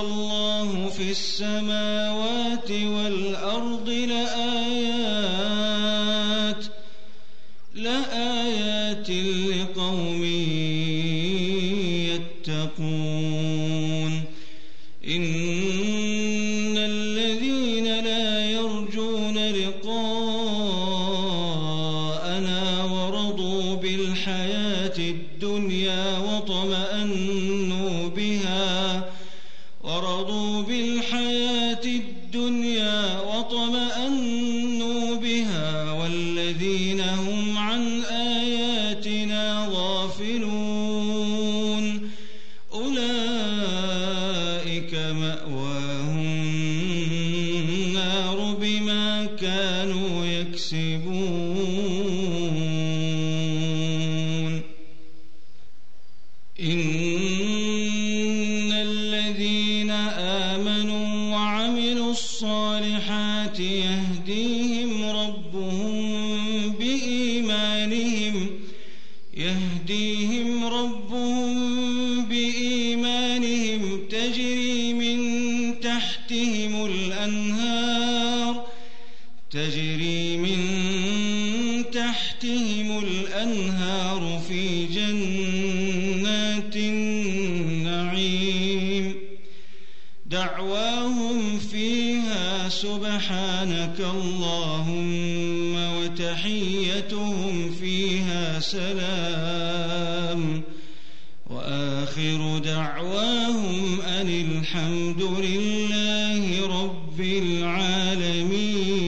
الله في السماوات والأرض لآيات لآيات لقوم يتقون. إن الذين لا يرجون لقاءنا ورضوا بالحياة الدنيا وطمأنوا بها الدنيا وطمأنوا بها والذين هم عن يهديهم ربهم بإيمانهم يهديهم ربهم بإيمانهم تجري من تحتهم الأنهار تجري من تحتهم دعواهم فيها سبحانك اللهم وتحيتهم فيها سلام. وآخر دعواهم أن الحمد لله رب العالمين.